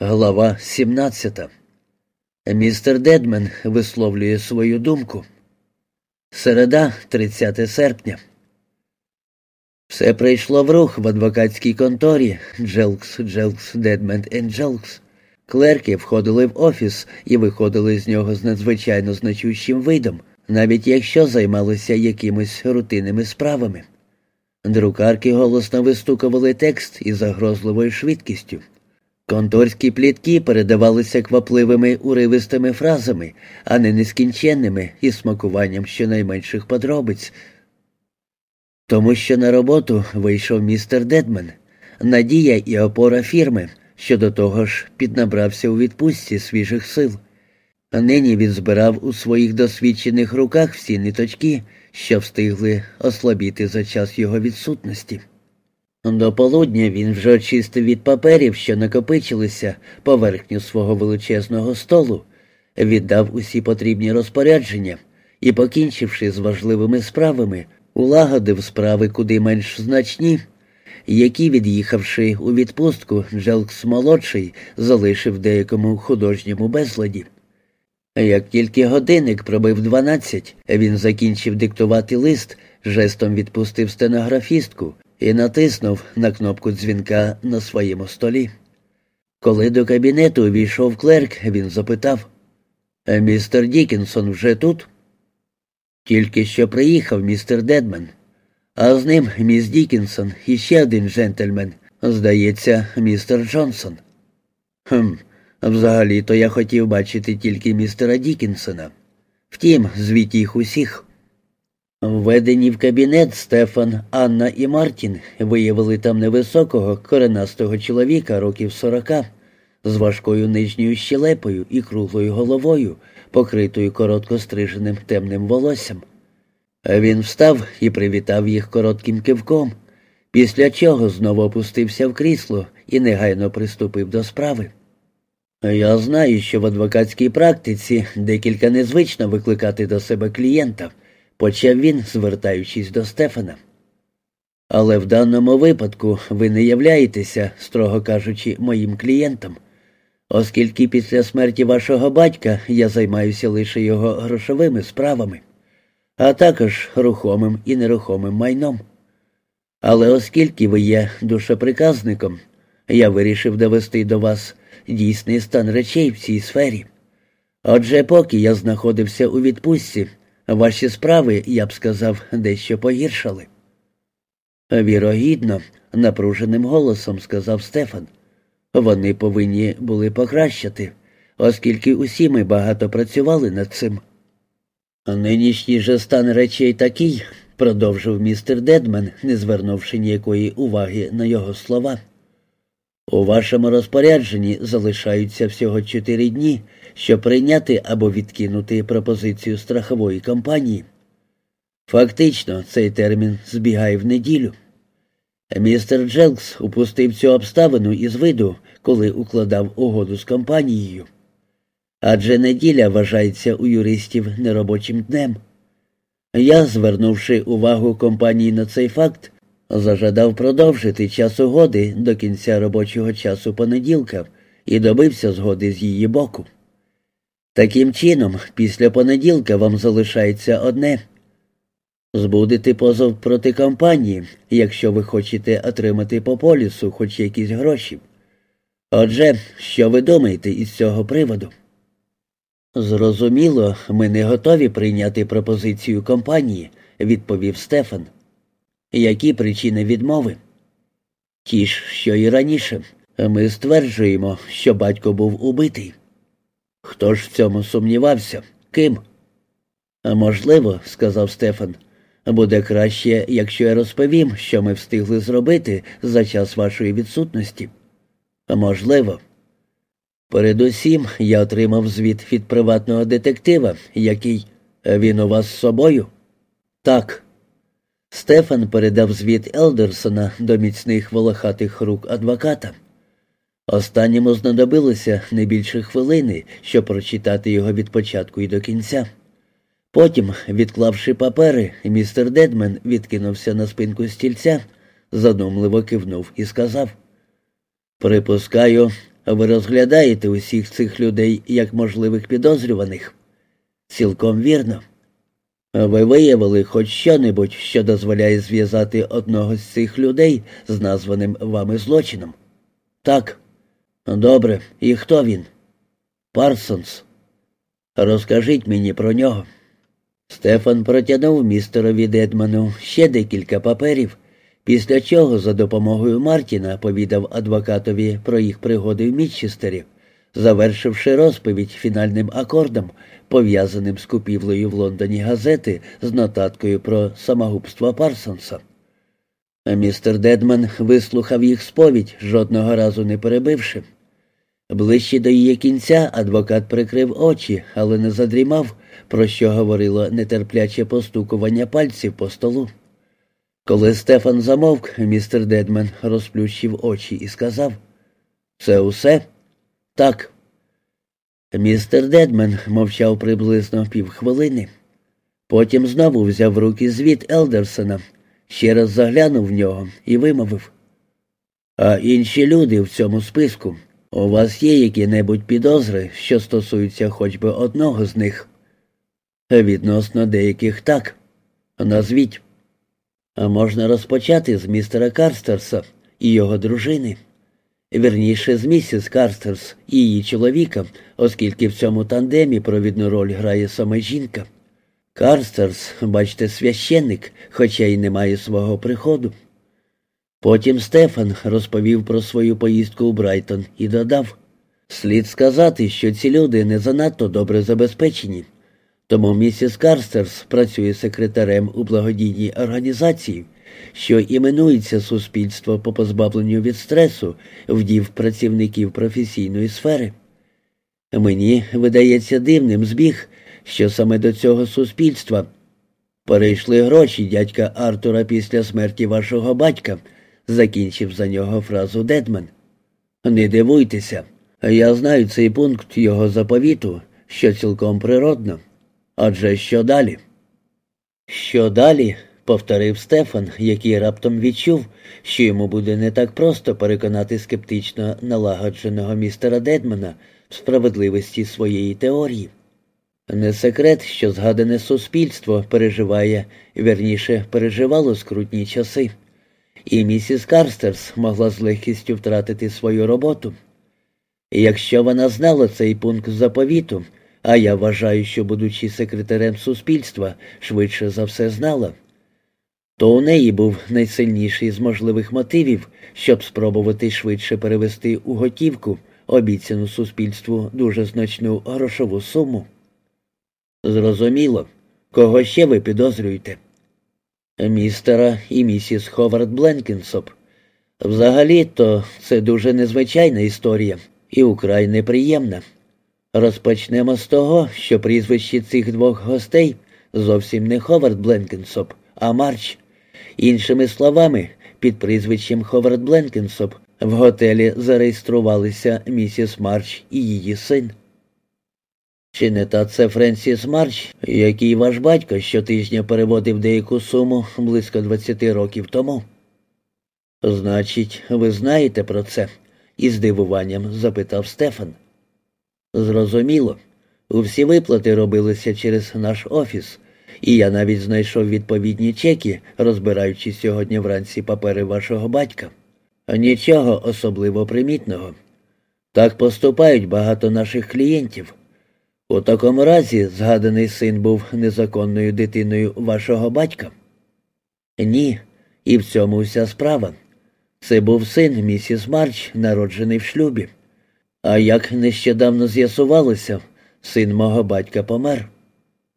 Глава 17. Містер Дедмен висловлює свою думку. Середа, 30 серпня. Все прийшло в рух в адвокатській конторі Джелкс, Джелкс, Дедмен енд Джелкс. Клерки входили в офіс і виходили з нього з надзвичайно значущим видом, навіть якщо займалися якимись рутинними справами. Друкарки голосно вистукували текст із загрозливою швидкістю. Конторські плітки передавалися квапливими уривистими фразами, а не нескінченними із смакуванням щонайменших подробиць. Тому що на роботу вийшов містер Дедмен, надія і опора фірми, що до того ж піднабрався у відпустці свіжих сил. Нині він збирав у своїх досвідчених руках всі ниточки, що встигли ослабіти за час його відсутності. До полудня він вже очистив від паперів, що накопичилися поверхню свого величезного столу, віддав усі потрібні розпорядження і, покінчивши з важливими справами, улагодив справи куди менш значні, які, від'їхавши у відпустку, Джелкс молодший залишив деякому художньому безладі. Як тільки годинник пробив дванадцять, він закінчив диктувати лист, жестом відпустив стенографістку і натиснув на кнопку дзвінка на своєму столі. Коли до кабінету увійшов клерк, він запитав Містер Дікінсон вже тут? Тільки що приїхав містер Дедмен, а з ним міс Дікінсон і ще один джентльмен, здається, містер Джонсон. Хм, взагалі-то я хотів бачити тільки містера Дікінсона. Втім, звіть їх усіх. Введені в кабінет Стефан, Анна і Мартін виявили там невисокого, коренастого чоловіка років сорока, з важкою нижньою щелепою і круглою головою, покритою коротко стриженим темним волоссям. Він встав і привітав їх коротким кивком, після чого знову опустився в крісло і негайно приступив до справи. Я знаю, що в адвокатській практиці декілька незвично викликати до себе клієнта почав він, звертаючись до Стефана. Але в даному випадку ви не являєтеся, строго кажучи, моїм клієнтом, оскільки після смерті вашого батька я займаюся лише його грошовими справами, а також рухомим і нерухомим майном. Але оскільки ви є душеприказником, я вирішив довести до вас дійсний стан речей в цій сфері. Отже, поки я знаходився у відпустці, Ваші справи, я б сказав, дещо погіршали. Вірогідно, напруженим голосом сказав Стефан. Вони повинні були покращити, оскільки усі ми багато працювали над цим. Нинішній же стан речей такий, продовжив містер Дедмен, не звернувши ніякої уваги на його слова. У вашому розпорядженні залишаються всього чотири дні, щоб прийняти або відкинути пропозицію страхової компанії. Фактично, цей термін збігає в неділю. Містер Джелкс упустив цю обставину із виду, коли укладав угоду з компанією. Адже неділя вважається у юристів неробочим днем. Я, звернувши увагу компанії на цей факт, зажадав продовжити час угоди до кінця робочого часу понеділка і добився згоди з її боку. Таким чином, після понеділка вам залишається одне збудити позов проти компанії, якщо ви хочете отримати по полісу хоч якісь гроші. Отже, що ви думаєте із цього приводу? Зрозуміло, ми не готові прийняти пропозицію компанії, відповів Стефан. Які причини відмови? Ті ж, що і раніше. Ми стверджуємо, що батько був убитий. Хто ж в цьому сумнівався? Ким? Можливо, сказав Стефан, буде краще, якщо я розповім, що ми встигли зробити за час вашої відсутності. Можливо. Передусім я отримав звіт від приватного детектива, який він у вас з собою? Так. Стефан передав звіт Елдерсона до міцних волохатих рук адвоката. Останньому знадобилося не більше хвилини, щоб прочитати його від початку і до кінця. Потім, відклавши папери, містер Дедмен відкинувся на спинку стільця, задумливо кивнув і сказав: Припускаю, Ви розглядаєте усіх цих людей як можливих підозрюваних? Цілком вірно. Ви виявили хоч що-небудь, що дозволяє зв'язати одного з цих людей з названим вами злочином? Так. Добре. І хто він? Парсонс. Розкажіть мені про нього. Стефан протягнув містерові Дедману ще декілька паперів, після чого за допомогою Мартіна повідав адвокатові про їх пригоди в Мітчестері, завершивши розповідь фінальним акордом, пов'язаним з купівлею в Лондоні газети з нотаткою про самогубство Парсонса. Містер Дедман вислухав їх сповідь, жодного разу не перебивши. Ближче до її кінця адвокат прикрив очі, але не задрімав, про що говорило нетерпляче постукування пальців по столу. Коли Стефан замовк, містер Дедман розплющив очі і сказав: Це усе? Так. Містер Дедмен мовчав приблизно півхвилини. Потім знову взяв в руки звіт Елдерсона, ще раз заглянув в нього і вимовив. А інші люди в цьому списку. У вас є які-небудь підозри, що стосуються хоч би одного з них? Відносно деяких так. Назвіть. А можна розпочати з містера Карстерса і його дружини. Вірніше з місіс Карстерс і її чоловіка, оскільки в цьому тандемі провідну роль грає саме жінка. Карстерс, бачите, священник, хоча й не має свого приходу. Потім Стефан розповів про свою поїздку у Брайтон і додав слід сказати, що ці люди не занадто добре забезпечені. Тому місіс Карстерс працює секретарем у благодійній організації, що іменується Суспільство по позбавленню від стресу вдів працівників професійної сфери. Мені видається дивним збіг, що саме до цього суспільства перейшли гроші дядька Артура після смерті вашого батька закінчив за нього фразу Дедман. Не дивуйтеся, я знаю цей пункт його заповіту, що цілком природно. Адже що далі? Що далі? повторив Стефан, який раптом відчув, що йому буде не так просто переконати скептично налагодженого містера Дедмана в справедливості своєї теорії. Не секрет, що згадане суспільство переживає, верніше переживало скрутні часи і місіс Карстерс могла з легкістю втратити свою роботу. І якщо вона знала цей пункт заповіту, а я вважаю, що, будучи секретарем суспільства, швидше за все знала, то у неї був найсильніший з можливих мотивів, щоб спробувати швидше перевести у готівку обіцяну суспільству дуже значну грошову суму. Зрозуміло, кого ще ви підозрюєте? Містера і місіс Ховард Бленкінсоп. Взагалі-то це дуже незвичайна історія і украй неприємна. Розпочнемо з того, що прізвище цих двох гостей зовсім не Ховард Бленкінсоп, а Марч. Іншими словами, під прізвищем Ховард Бленкінсоп в готелі зареєструвалися місіс Марч і її син. Чи не та це Френсіс Марч, який ваш батько щотижня переводив деяку суму близько 20 років тому? Значить, ви знаєте про це? із здивуванням запитав Стефан. Зрозуміло. Усі виплати робилися через наш офіс, і я навіть знайшов відповідні чеки, розбираючи сьогодні вранці папери вашого батька. Нічого особливо примітного. Так поступають багато наших клієнтів. У такому разі згаданий син був незаконною дитиною вашого батька? Ні, і в цьому вся справа. Це був син місіс Марч, народжений в шлюбі. А як нещодавно з'ясувалося, син мого батька помер.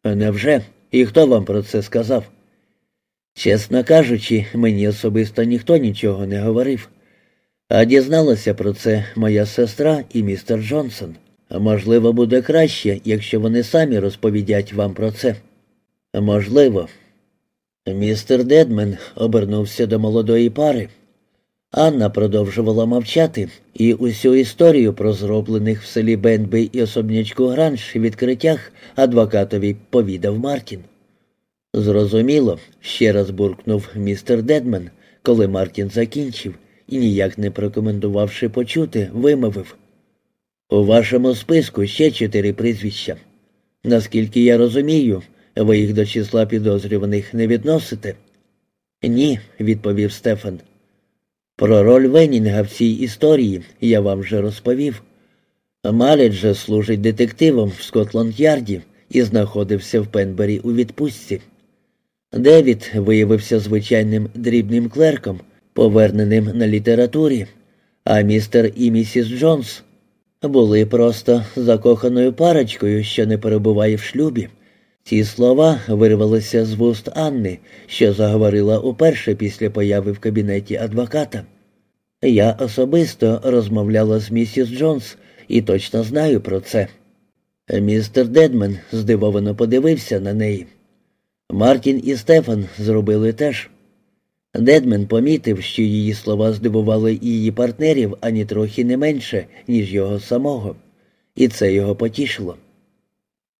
Невже? І хто вам про це сказав? Чесно кажучи, мені особисто ніхто нічого не говорив. А дізналася про це моя сестра і містер Джонсон. Можливо, буде краще, якщо вони самі розповідять вам про це. Можливо. Містер Дедмен обернувся до молодої пари. Анна продовжувала мовчати, і усю історію про зроблених в селі Бенби і особнячку Гранж відкриттях адвокатові повідав Мартін. Зрозуміло, ще раз буркнув містер Дедмен, коли Мартін закінчив і, ніяк не прокоментувавши почуте, вимовив У вашому списку ще чотири прізвища. Наскільки я розумію, ви їх до числа підозрюваних не відносите? Ні, відповів Стефан. Про роль Венінга в цій історії я вам вже розповів. Малець же служить детективом в Скотланд-Ярді і знаходився в Пенбері у відпустці. Девід виявився звичайним дрібним клерком, поверненим на літературі, а містер і місіс Джонс були просто закоханою парочкою, що не перебуває в шлюбі. Ці слова вирвалися з вуст Анни, що заговорила уперше після появи в кабінеті адвоката. Я особисто розмовляла з місіс Джонс і точно знаю про це. Містер Дедмен здивовано подивився на неї. Мартін і Стефан зробили теж. Дедмен помітив, що її слова здивували і її партнерів ані трохи не менше, ніж його самого, і це його потішило.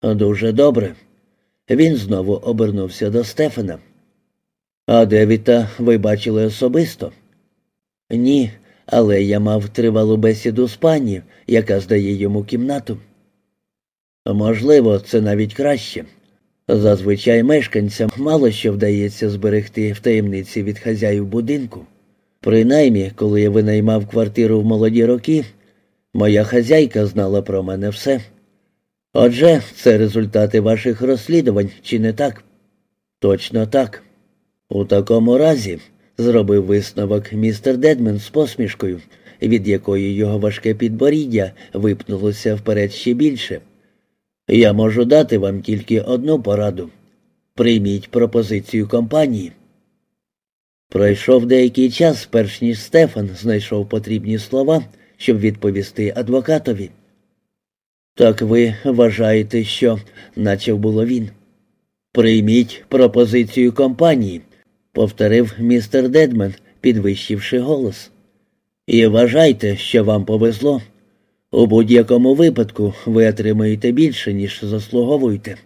Дуже добре. Він знову обернувся до Стефана. А Девіта ви бачили особисто? Ні, але я мав тривалу бесіду з пані, яка здає йому кімнату. Можливо, це навіть краще. Зазвичай мешканцям мало що вдається зберегти в таємниці від хазяїв будинку. Принаймні, коли я винаймав квартиру в молоді роки, моя хазяйка знала про мене все. Отже, це результати ваших розслідувань, чи не так? Точно так. У такому разі, зробив висновок містер Дедмен з посмішкою, від якої його важке підборіддя випнулося вперед ще більше. Я можу дати вам тільки одну пораду. Прийміть пропозицію компанії. Пройшов деякий час, перш ніж Стефан знайшов потрібні слова, щоб відповісти адвокатові. Так ви вважаєте, що, наче було він. Прийміть пропозицію компанії, повторив містер Дедмен, підвищивши голос. І вважайте, що вам повезло. У будь-якому випадку ви отримаєте більше, ніж заслуговуєте.